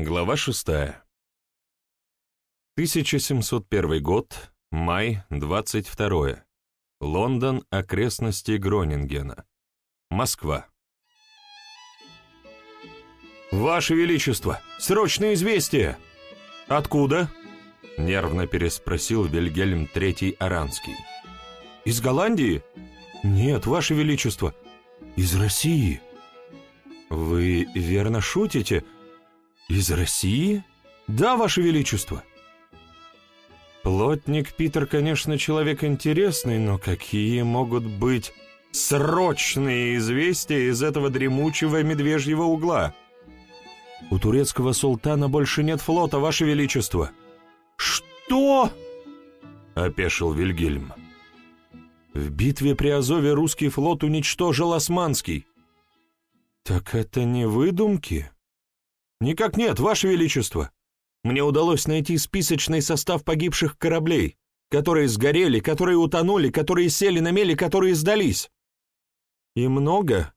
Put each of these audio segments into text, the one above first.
Глава 6. 1701 год, май 22. Лондон, окрестности Гронингена. Москва. «Ваше Величество! Срочное известие!» «Откуда?» — нервно переспросил Вильгельм III Аранский. «Из Голландии?» «Нет, Ваше Величество, из России». «Вы верно шутите?» «Из России?» «Да, Ваше Величество». Плотник Питер, конечно, человек интересный, но какие могут быть срочные известия из этого дремучего медвежьего угла? У турецкого султана больше нет флота, Ваше Величество. Что? Опешил Вильгельм. В битве при Азове русский флот уничтожил османский. Так это не выдумки? «Никак нет, Ваше Величество. Мне удалось найти списочный состав погибших кораблей, которые сгорели, которые утонули, которые сели на мели, которые сдались. И много?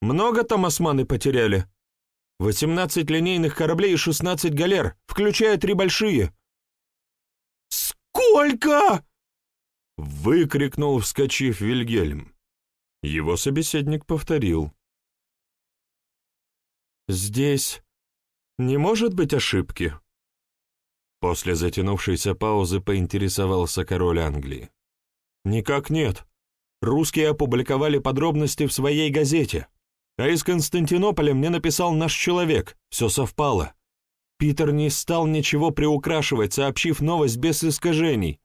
Много там османы потеряли? 18 линейных кораблей и 16 галер, включая три большие». «Сколько?» — выкрикнул, вскочив Вильгельм. Его собеседник повторил. «Здесь не может быть ошибки?» После затянувшейся паузы поинтересовался король Англии. «Никак нет. Русские опубликовали подробности в своей газете. А из Константинополя мне написал наш человек. Все совпало. Питер не стал ничего приукрашивать, сообщив новость без искажений».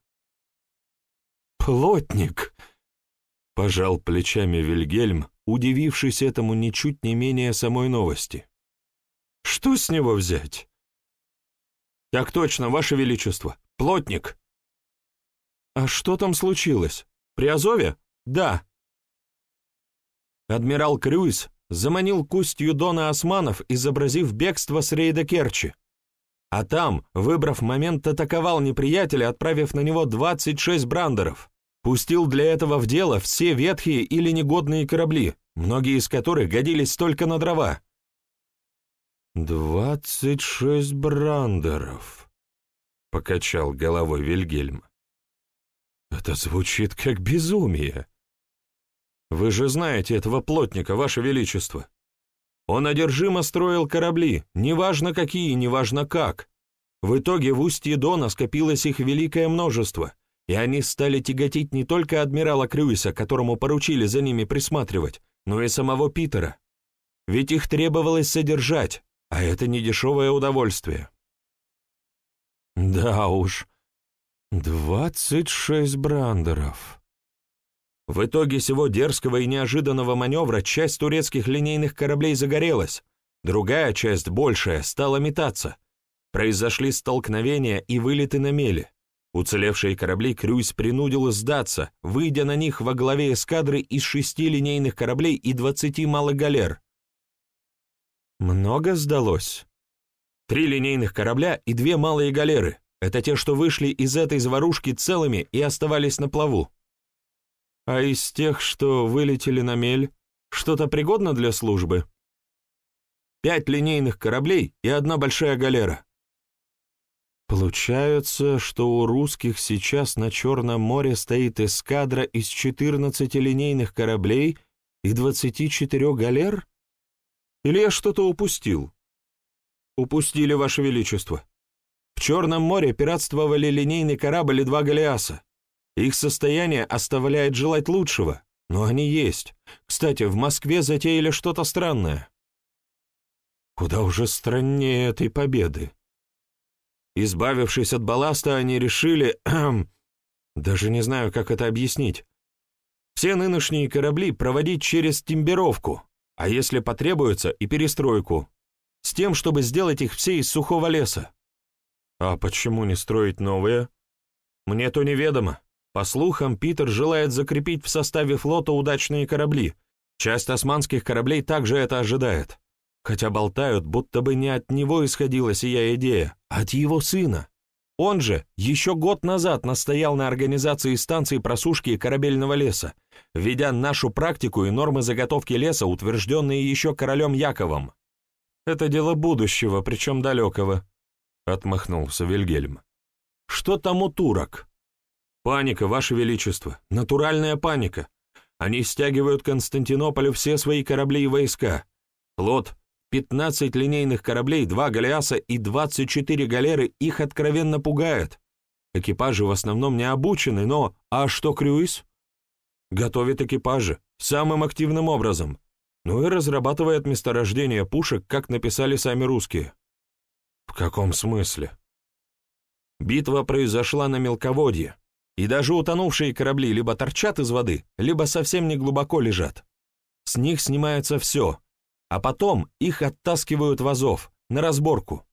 «Плотник!» — пожал плечами Вильгельм, удивившись этому ничуть не менее самой новости. Что с него взять? Так точно, Ваше Величество. Плотник. А что там случилось? При Азове? Да. Адмирал Крюйс заманил к устью Дона Османов, изобразив бегство с рейда Керчи. А там, выбрав момент, атаковал неприятеля, отправив на него 26 брандеров. Пустил для этого в дело все ветхие или негодные корабли, многие из которых годились только на дрова. «Двадцать шесть брандеров», — покачал головой Вильгельм. «Это звучит как безумие. Вы же знаете этого плотника, Ваше Величество. Он одержимо строил корабли, неважно какие, неважно как. В итоге в устье Дона скопилось их великое множество, и они стали тяготить не только адмирала Крюиса, которому поручили за ними присматривать, но и самого Питера. Ведь их требовалось содержать, а это не дешевое удовольствие. Да уж, двадцать шесть брандеров. В итоге всего дерзкого и неожиданного маневра часть турецких линейных кораблей загорелась, другая часть, большая, стала метаться. Произошли столкновения и вылеты на мели. Уцелевшие корабли Крюйс принудил сдаться, выйдя на них во главе эскадры из шести линейных кораблей и двадцати малых галер. Много сдалось. Три линейных корабля и две малые галеры. Это те, что вышли из этой заварушки целыми и оставались на плаву. А из тех, что вылетели на мель, что-то пригодно для службы? Пять линейных кораблей и одна большая галера. Получается, что у русских сейчас на Черном море стоит эскадра из 14 линейных кораблей и 24 галер? Или я что-то упустил? Упустили, Ваше Величество. В Черном море пиратствовали линейный корабль и два галеаса. Их состояние оставляет желать лучшего, но они есть. Кстати, в Москве затеяли что-то странное. Куда уже страннее этой победы. Избавившись от балласта, они решили... даже не знаю, как это объяснить. Все нынешние корабли проводить через тембировку, а если потребуется, и перестройку, с тем, чтобы сделать их все из сухого леса. А почему не строить новые? Мне то неведомо. По слухам, Питер желает закрепить в составе флота удачные корабли. Часть османских кораблей также это ожидает. Хотя болтают, будто бы не от него исходила сия идея, а от его сына. Он же еще год назад настоял на организации станции просушки корабельного леса, введя нашу практику и нормы заготовки леса, утвержденные еще королем Яковом. Это дело будущего, причем далекого», — отмахнулся Вильгельм. «Что там у турок?» «Паника, Ваше Величество, натуральная паника. Они стягивают к Константинополю все свои корабли и войска. Флот, 15 линейных кораблей, два галеаса и 24 галеры их откровенно пугает. Экипажи в основном не обучены, но... А что Крюис? Готовит экипажи самым активным образом. Ну и разрабатывает месторождение пушек, как написали сами русские. В каком смысле? Битва произошла на мелководье, и даже утонувшие корабли либо торчат из воды, либо совсем не глубоко лежат. С них снимается все, а потом их оттаскивают в Азов, на разборку.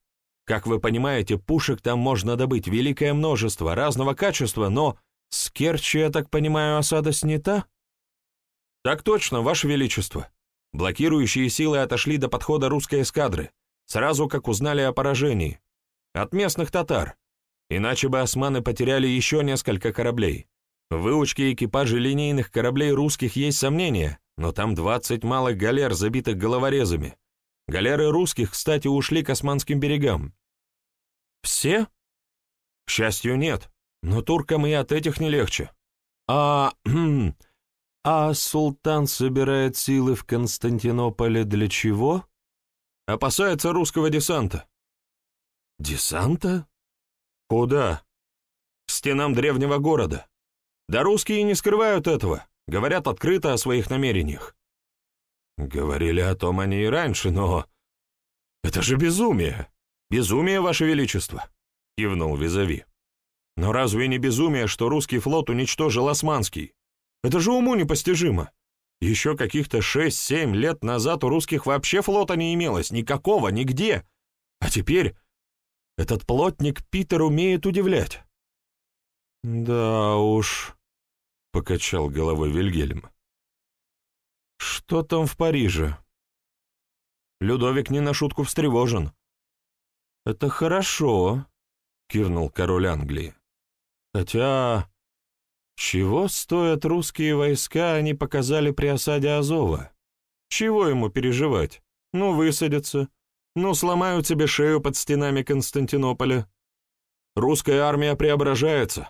Как вы понимаете, пушек там можно добыть великое множество, разного качества, но с Керчи, я так понимаю, осада снята? Так точно, Ваше Величество. Блокирующие силы отошли до подхода русской эскадры, сразу как узнали о поражении. От местных татар, Иначе бы османы потеряли еще несколько кораблей. В выучке экипажей линейных кораблей русских есть сомнения, но там 20 малых галер, забитых головорезами. Галеры русских, кстати, ушли к османским берегам. Все? К счастью, нет, но туркам и от этих не легче. А... а султан собирает силы в Константинополе для чего? Опасается русского десанта. Десанта? Куда? К стенам древнего города. Да русские не скрывают этого, говорят открыто о своих намерениях. Говорили о том они и раньше, но... Это же безумие! Безумие, Ваше Величество! Кивнул Визави. Но разве не безумие, что русский флот уничтожил османский? Это же уму непостижимо. Еще каких-то шесть-семь лет назад у русских вообще флота не имелось, никакого, нигде. А теперь этот плотник Питер умеет удивлять». «Да уж», — покачал головой Вильгельм. «Что там в Париже?» Людовик не на шутку встревожен. «Это хорошо», — кивнул король Англии. «Хотя, чего стоят русские войска, они показали при осаде Азова? Чего ему переживать? Ну, высадятся, ну, сломают тебе шею под стенами Константинополя. Русская армия преображается.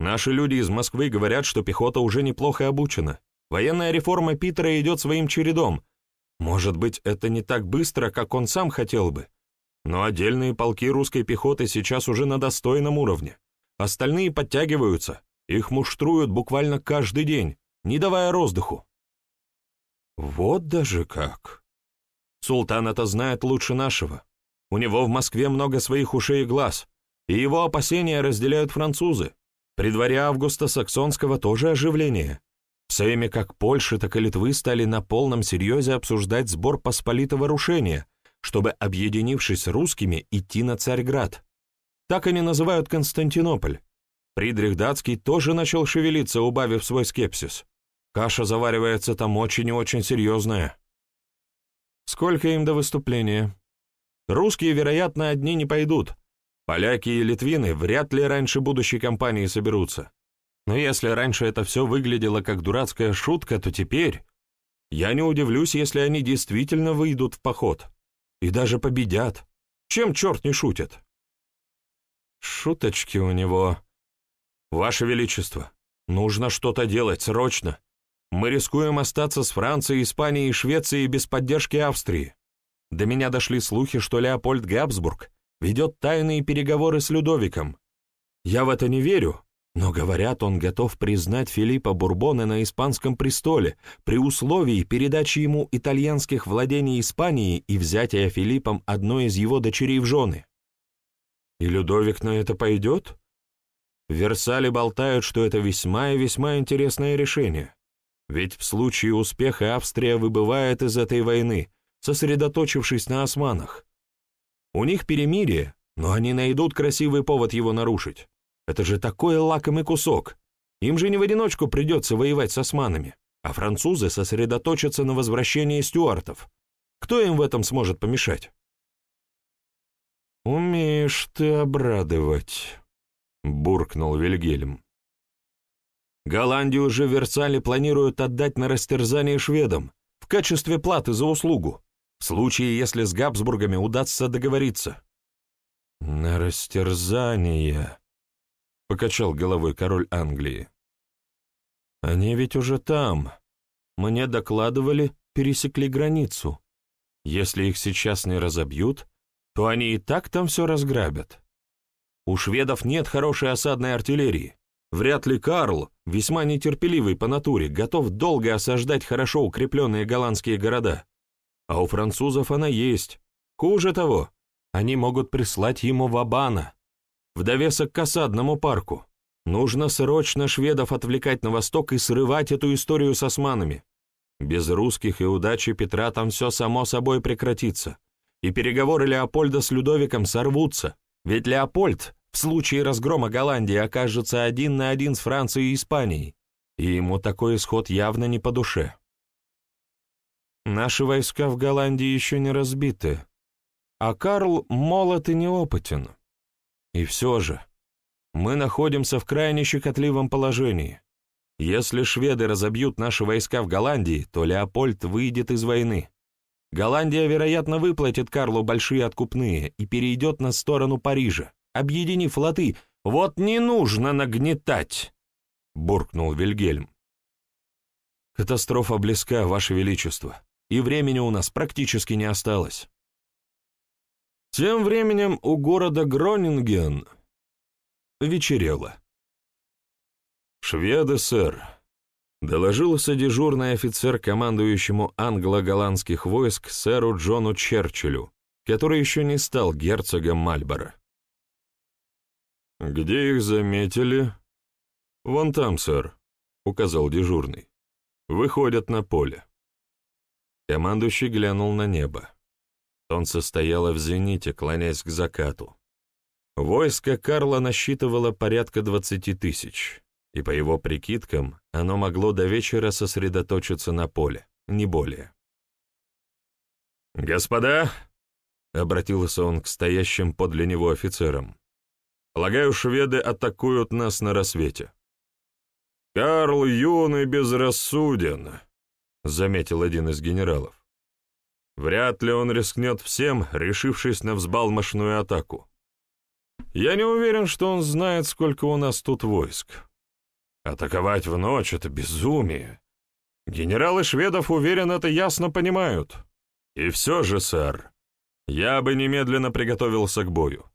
Наши люди из Москвы говорят, что пехота уже неплохо обучена. Военная реформа Питера идет своим чередом. Может быть, это не так быстро, как он сам хотел бы. Но отдельные полки русской пехоты сейчас уже на достойном уровне. Остальные подтягиваются, их муштруют буквально каждый день, не давая роздыху. Вот даже как. Султан это знает лучше нашего. У него в Москве много своих ушей и глаз, и его опасения разделяют французы. При дворе Августа Саксонского тоже оживление. В Сейме как Польши, так и Литвы стали на полном серьезе обсуждать сбор посполитого рушения, чтобы, объединившись с русскими, идти на Царьград. Так они называют Константинополь. Фридрих Датский тоже начал шевелиться, убавив свой скепсис. Каша заваривается там очень и очень серьезная. Сколько им до выступления? Русские, вероятно, одни не пойдут. Поляки и литвины вряд ли раньше будущей кампании соберутся. Но если раньше это все выглядело как дурацкая шутка, то теперь... Я не удивлюсь, если они действительно выйдут в поход. И даже победят. Чем черт не шутит? Шуточки у него. Ваше Величество, нужно что-то делать срочно. Мы рискуем остаться с Францией, Испанией и Швецией без поддержки Австрии. До меня дошли слухи, что Леопольд Габсбург ведет тайные переговоры с Людовиком. Я в это не верю, но, говорят, он готов признать Филиппа Бурбона на испанском престоле при условии передачи ему итальянских владений Испании и взятия Филиппом одной из его дочерей в жены. И Людовик на это пойдет? В Версале болтают, что это весьма и весьма интересное решение. Ведь в случае успеха Австрия выбывает из этой войны, сосредоточившись на османах. У них перемирие, но они найдут красивый повод его нарушить. Это же такой лакомый кусок. Им же не в одиночку придется воевать с османами, а французы сосредоточатся на возвращении стюартов. Кто им в этом сможет помешать? «Умеешь ты обрадовать», — буркнул Вильгельм. Голландию же в Версале планируют отдать на растерзание шведам в качестве платы за услугу. в случае, если с Габсбургами удастся договориться». «На растерзание», — покачал головой король Англии. «Они ведь уже там. Мне докладывали, пересекли границу. Если их сейчас не разобьют, то они и так там все разграбят. У шведов нет хорошей осадной артиллерии. Вряд ли Карл, весьма нетерпеливый по натуре, готов долго осаждать хорошо укрепленные голландские города. А у французов она есть. Хуже того, они могут прислать ему Вабана, в довесок к осадному парку. Нужно срочно шведов отвлекать на восток и срывать эту историю с османами. Без русских и удачи Петра там все само собой прекратится, и переговоры Леопольда с Людовиком сорвутся, ведь Леопольд в случае разгрома Голландии окажется один на один с Францией и Испанией, и ему такой исход явно не по душе. Наши войска в Голландии еще не разбиты, а Карл молод и неопытен. И все же, мы находимся в крайне щекотливом положении. Если шведы разобьют наши войска в Голландии, то Леопольд выйдет из войны. Голландия, вероятно, выплатит Карлу большие откупные и перейдет на сторону Парижа, объединив флоты. Вот не нужно нагнетать!» — буркнул Вильгельм. «Катастрофа близка, Ваше Величество, и времени у нас практически не осталось». Тем временем у города Гронинген вечерело. «Шведы, сэр», — доложился дежурный офицер командующему англо-голландских войск сэру Джону Черчиллю, который еще не стал герцогом Мальборо. «Где их заметили?» «Вон там, сэр», — указал дежурный. «Выходят на поле». Командующий глянул на небо. Солнце стояло в зените, клонясь к закату. Войско Карла насчитывало порядка двадцати тысяч, и по его прикидкам оно могло до вечера сосредоточиться на поле, не более. «Господа!» — обратился он к стоящим подле него офицерам. «Полагаю, шведы атакуют нас на рассвете». «Карл юн и безрассуден», — заметил один из генералов. Вряд ли он рискнет всем, решившись на взбалмошную атаку. Я не уверен, что он знает, сколько у нас тут войск. Атаковать в ночь — это безумие. Генералы шведов, уверен, это ясно понимают. И все же, сэр, я бы немедленно приготовился к бою.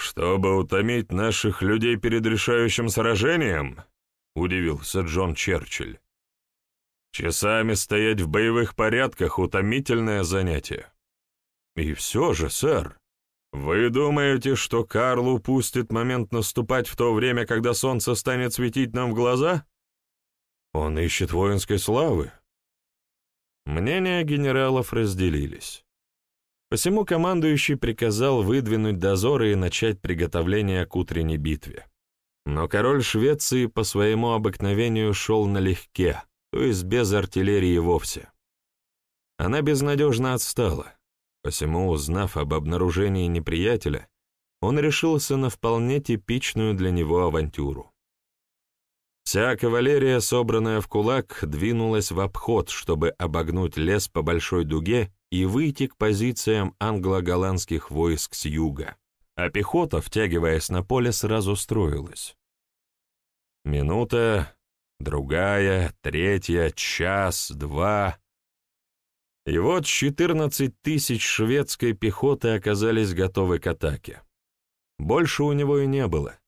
«Чтобы утомить наших людей перед решающим сражением?» — удивился Джон Черчилль. Часами стоять в боевых порядках — утомительное занятие. И все же, сэр, вы думаете, что Карл упустит момент наступать в то время, когда солнце станет светить нам в глаза? Он ищет воинской славы. Мнения генералов разделились. Посему командующий приказал выдвинуть дозоры и начать приготовление к утренней битве. Но король Швеции по своему обыкновению шел налегке, то есть без артиллерии вовсе. Она безнадежно отстала, посему, узнав об обнаружении неприятеля, он решился на вполне типичную для него авантюру. Вся кавалерия, собранная в кулак, двинулась в обход, чтобы обогнуть лес по большой дуге и выйти к позициям англо-голландских войск с юга, а пехота, втягиваясь на поле, сразу строилась. Минута, другая, третья, час, два. И вот 14 тысяч шведской пехоты оказались готовы к атаке. Больше у него и не было.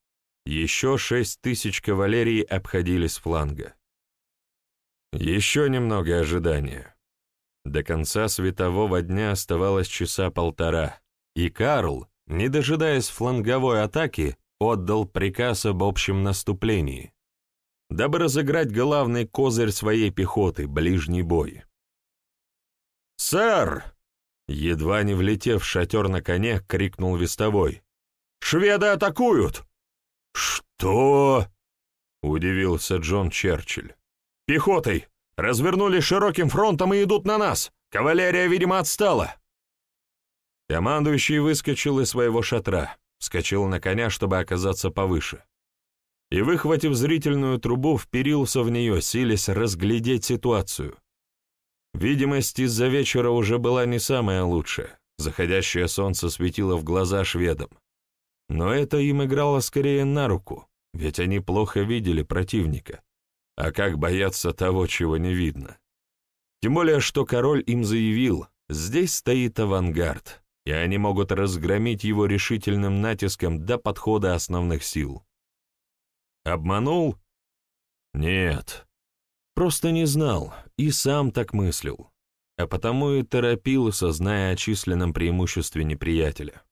Еще 6 тысяч кавалерии обходили с фланга. Еще немного ожидания. До конца светового дня оставалось часа полтора, и Карл, не дожидаясь фланговой атаки, отдал приказ об общем наступлении дабы разыграть главный козырь своей пехоты — ближний бой. «Сэр!» — едва не влетев в шатер на коне, крикнул вестовой. «Шведы атакуют!» «Что?» — удивился Джон Черчилль. «Пехотой! Развернулись широким фронтом и идут на нас! Кавалерия, видимо, отстала!» Командующий выскочил из своего шатра, вскочил на коня, чтобы оказаться повыше и, выхватив зрительную трубу, вперился в нее, силясь разглядеть ситуацию. Видимость из-за вечера уже была не самая лучшая, заходящее солнце светило в глаза шведам. Но это им играло скорее на руку, ведь они плохо видели противника. А как бояться того, чего не видно? Тем более, что король им заявил, здесь стоит авангард, и они могут разгромить его решительным натиском до подхода основных сил. Обманул? Нет. Просто не знал и сам так мыслил, а потому и торопился, зная о численном преимуществе неприятеля.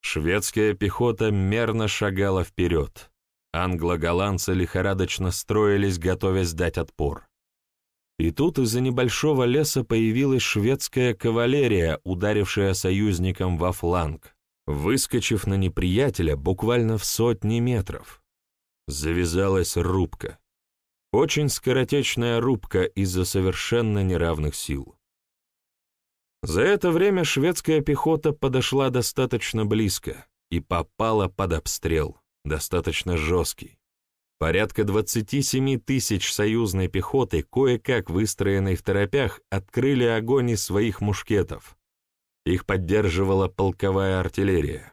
Шведская пехота мерно шагала вперед. Англо-голландцы лихорадочно строились, готовясь дать отпор. И тут из-за небольшого леса появилась шведская кавалерия, ударившая союзникам во фланг, выскочив на неприятеля буквально в сотни метров. Завязалась рубка. Очень скоротечная рубка из-за совершенно неравных сил. За это время шведская пехота подошла достаточно близко и попала под обстрел, достаточно жесткий. Порядка 27 тысяч союзной пехоты, кое-как выстроенной в торопях, открыли огонь из своих мушкетов. Их поддерживала полковая артиллерия.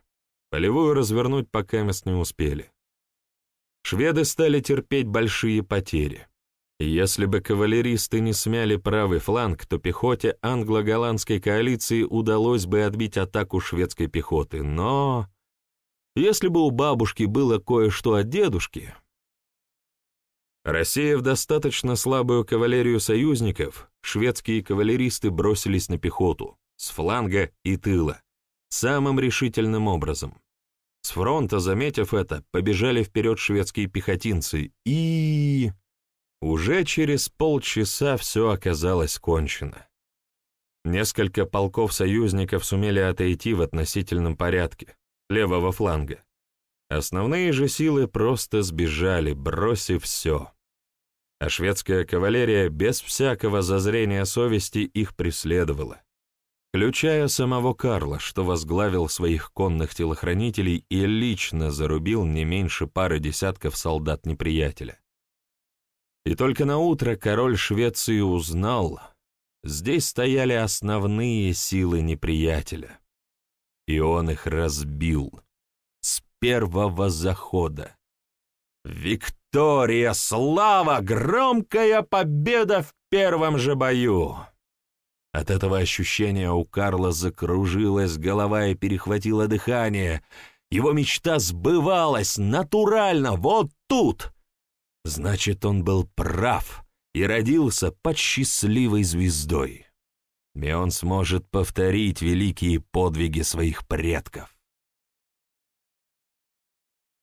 Полевую развернуть пока мест не успели. Шведы стали терпеть большие потери. Если бы кавалеристы не смяли правый фланг, то пехоте англо-голландской коалиции удалось бы отбить атаку шведской пехоты, но... Если бы у бабушки было кое-что от дедушки... Рассеяв достаточно слабую кавалерию союзников, шведские кавалеристы бросились на пехоту, с фланга и тыла, самым решительным образом. С фронта, заметив это, побежали вперед шведские пехотинцы и... Уже через полчаса все оказалось кончено. Несколько полков союзников сумели отойти в относительном порядке, левого фланга. Основные же силы просто сбежали, бросив все. А шведская кавалерия без всякого зазрения совести их преследовала, включая самого Карла, что возглавил своих конных телохранителей и лично зарубил не меньше пары десятков солдат неприятеля. И только на утро король Швеции узнал, здесь стояли основные силы неприятеля. И он их разбил с первого захода. Виктория, слава, громкая победа в первом же бою! От этого ощущения у Карла закружилась голова и перехватило дыхание. Его мечта сбывалась натурально, вот тут — Значит, он был прав и родился под счастливой звездой. И он сможет повторить великие подвиги своих предков.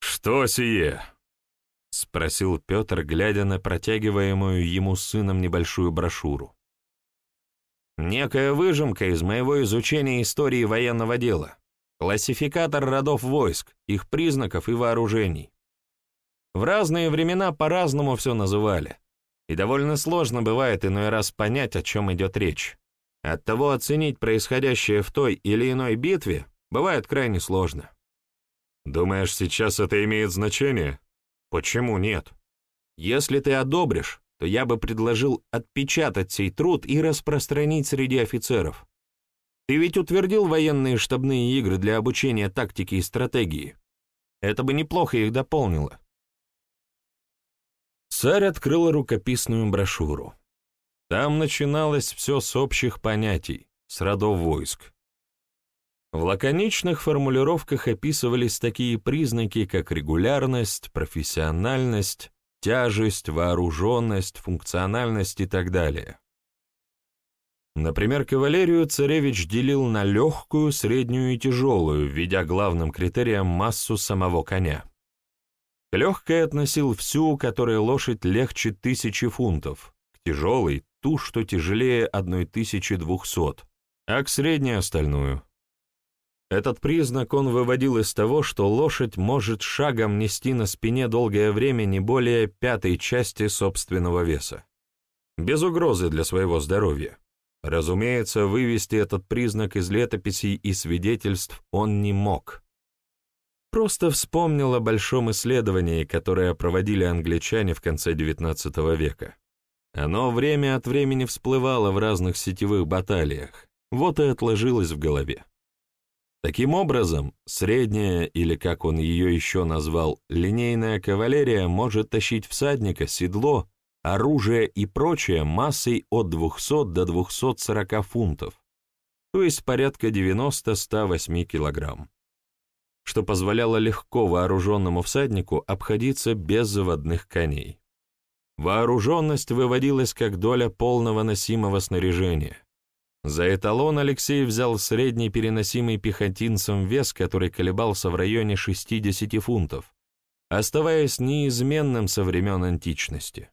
«Что сие?» — спросил Петр, глядя на протягиваемую ему сыном небольшую брошюру. «Некая выжимка из моего изучения истории военного дела. Классификатор родов войск, их признаков и вооружений. В разные времена по-разному все называли, и довольно сложно бывает иной раз понять, о чем идет речь. Оттого оценить происходящее в той или иной битве бывает крайне сложно. Думаешь, сейчас это имеет значение? Почему нет? Если ты одобришь, то я бы предложил отпечатать сей труд и распространить среди офицеров. Ты ведь утвердил военные штабные игры для обучения тактики и стратегии. Это бы неплохо их дополнило. Царь открыл рукописную брошюру. Там начиналось все с общих понятий, с родов войск. В лаконичных формулировках описывались такие признаки, как регулярность, профессиональность, тяжесть, вооруженность, функциональность и так далее. Например, кавалерию царевич делил на легкую, среднюю и тяжелую, введя главным критерием массу самого коня. К легкой относил всю, которая лошадь легче тысячи фунтов, к тяжелой — ту, что тяжелее одной тысячи двухсот, а к средней — остальную. Этот признак он выводил из того, что лошадь может шагом нести на спине долгое время не более пятой части собственного веса. Без угрозы для своего здоровья. Разумеется, вывести этот признак из летописей и свидетельств он не мог. Просто вспомнил о большом исследовании, которое проводили англичане в конце XIX века. Оно время от времени всплывало в разных сетевых баталиях, вот и отложилось в голове. Таким образом, средняя, или как он ее еще назвал, линейная кавалерия может тащить всадника, седло, оружие и прочее массой от 200 до 240 фунтов, то есть порядка 90-108 килограмм, что позволяло легко вооруженному всаднику обходиться без заводных коней. Вооруженность выводилась как доля полного носимого снаряжения. За эталон Алексей взял средний переносимый пехотинцем вес, который колебался в районе 60 фунтов, оставаясь неизменным со времен античности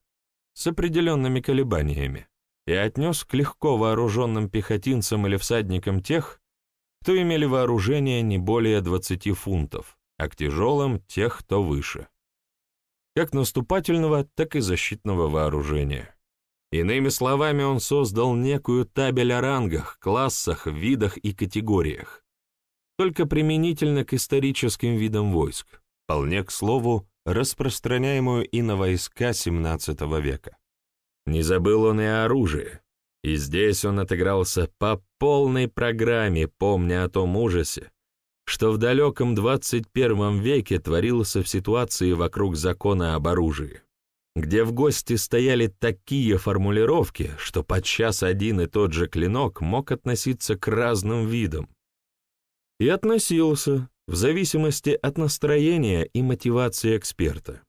с определенными колебаниями, и отнес к легко вооруженным пехотинцам или всадникам тех, кто имели вооружение не более 20 фунтов, а к тяжелым — тех, кто выше. Как наступательного, так и защитного вооружения. Иными словами, он создал некую табель о рангах, классах, видах и категориях, только применительно к историческим видам войск, вполне, к слову, распространяемую и на войска XVII века. Не забыл он и о оружии, и здесь он отыгрался по полной программе, помня о том ужасе, что в далеком 21 веке творился в ситуации вокруг закона об оружии, где в гости стояли такие формулировки, что подчас один и тот же клинок мог относиться к разным видам. И относился, в зависимости от настроения и мотивации эксперта.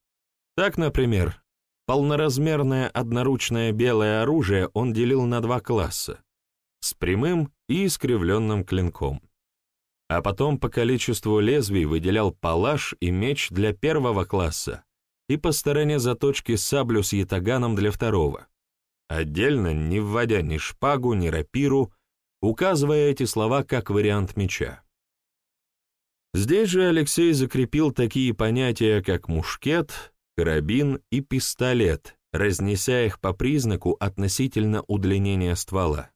Так, например, полноразмерное одноручное белое оружие он делил на два класса — с прямым и искривленным клинком. А потом по количеству лезвий выделял палаш и меч для первого класса и по стороне заточки саблю с ятаганом для второго, отдельно не вводя ни шпагу, ни рапиру, указывая эти слова как вариант меча. Здесь же Алексей закрепил такие понятия, как мушкет, карабин и пистолет, разнеся их по признаку относительно удлинения ствола.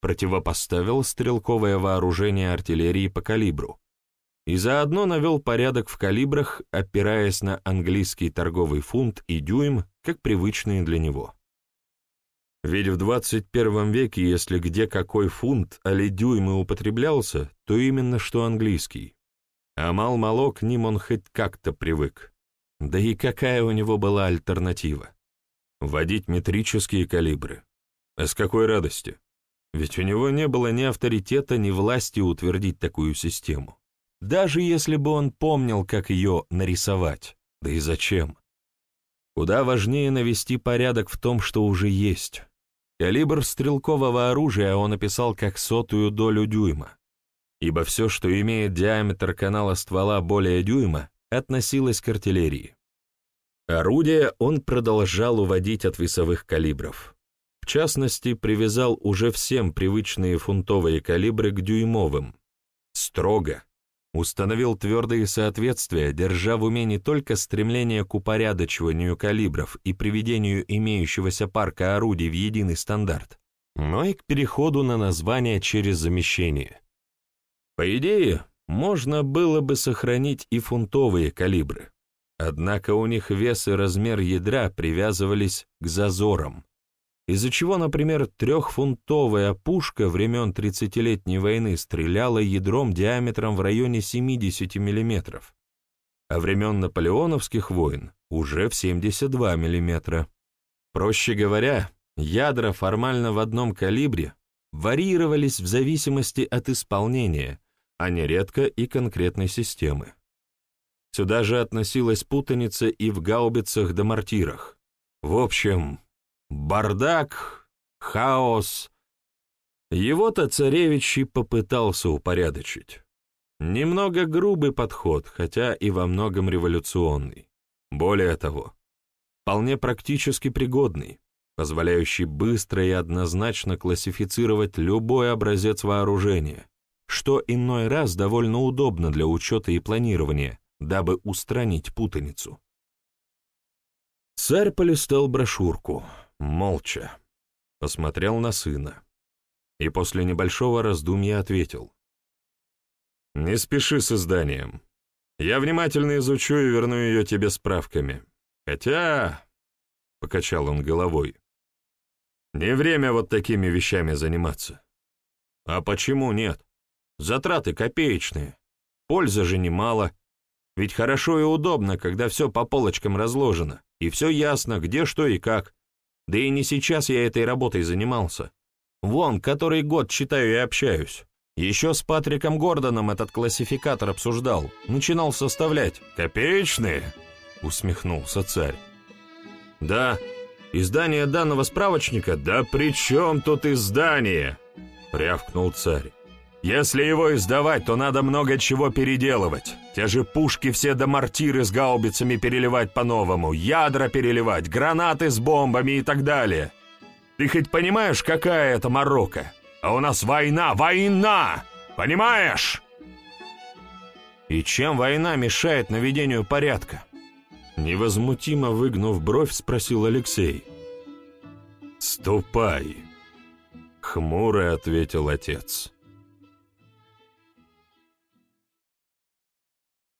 Противопоставил стрелковое вооружение артиллерии по калибру и заодно навел порядок в калибрах, опираясь на английский торговый фунт и дюйм, как привычные для него. Ведь в 21 веке, если где какой фунт, али дюйм и употреблялся, то именно что английский. А мал-мало к ним он хоть как-то привык. Да и какая у него была альтернатива? Вводить метрические калибры. А с какой радости? Ведь у него не было ни авторитета, ни власти утвердить такую систему. Даже если бы он помнил, как ее нарисовать. Да и зачем? Куда важнее навести порядок в том, что уже есть. Калибр стрелкового оружия он описал как сотую долю дюйма ибо все, что имеет диаметр канала ствола более дюйма, относилось к артиллерии. Орудие он продолжал уводить от весовых калибров. В частности, привязал уже всем привычные фунтовые калибры к дюймовым. Строго. Установил твердые соответствия, держа в уме не только стремление к упорядочиванию калибров и приведению имеющегося парка орудий в единый стандарт, но и к переходу на название через замещение. По идее, можно было бы сохранить и фунтовые калибры, однако у них вес и размер ядра привязывались к зазорам, из-за чего, например, трехфунтовая пушка времен Тридцатилетней войны стреляла ядром диаметром в районе 70 мм, а времен наполеоновских войн уже в 72 мм. Проще говоря, ядра формально в одном калибре варьировались в зависимости от исполнения, а нередко и конкретной системы. Сюда же относилась путаница и в гаубицах да мортирах. В общем, бардак, хаос. Его-то царевич и попытался упорядочить. Немного грубый подход, хотя и во многом революционный. Более того, вполне практически пригодный, позволяющий быстро и однозначно классифицировать любой образец вооружения, что иной раз довольно удобно для учета и планирования, дабы устранить путаницу. Царь полистал брошюрку, молча, посмотрел на сына и после небольшого раздумья ответил. «Не спеши с изданием. Я внимательно изучу и верну ее тебе справками. Хотя...» — покачал он головой. Не время вот такими вещами заниматься. А почему нет? Затраты копеечные. Пользы же немало. Ведь хорошо и удобно, когда все по полочкам разложено, и все ясно, где что и как. Да и не сейчас я этой работой занимался. Вон, который год читаю и общаюсь. Еще с Патриком Гордоном этот классификатор обсуждал. Начинал составлять. «Копеечные?» — усмехнулся царь. «Да, издание данного справочника...» «Да при чем тут издание?» — рявкнул царь. «Если его издавать, то надо много чего переделывать. Те же пушки все до мортиры с гаубицами переливать по-новому, ядра переливать, гранаты с бомбами и так далее. Ты хоть понимаешь, какая это морока?» А у нас война, война! Понимаешь?» «И чем война мешает наведению порядка?» Невозмутимо выгнув бровь, спросил Алексей. «Ступай!» — хмуро ответил отец.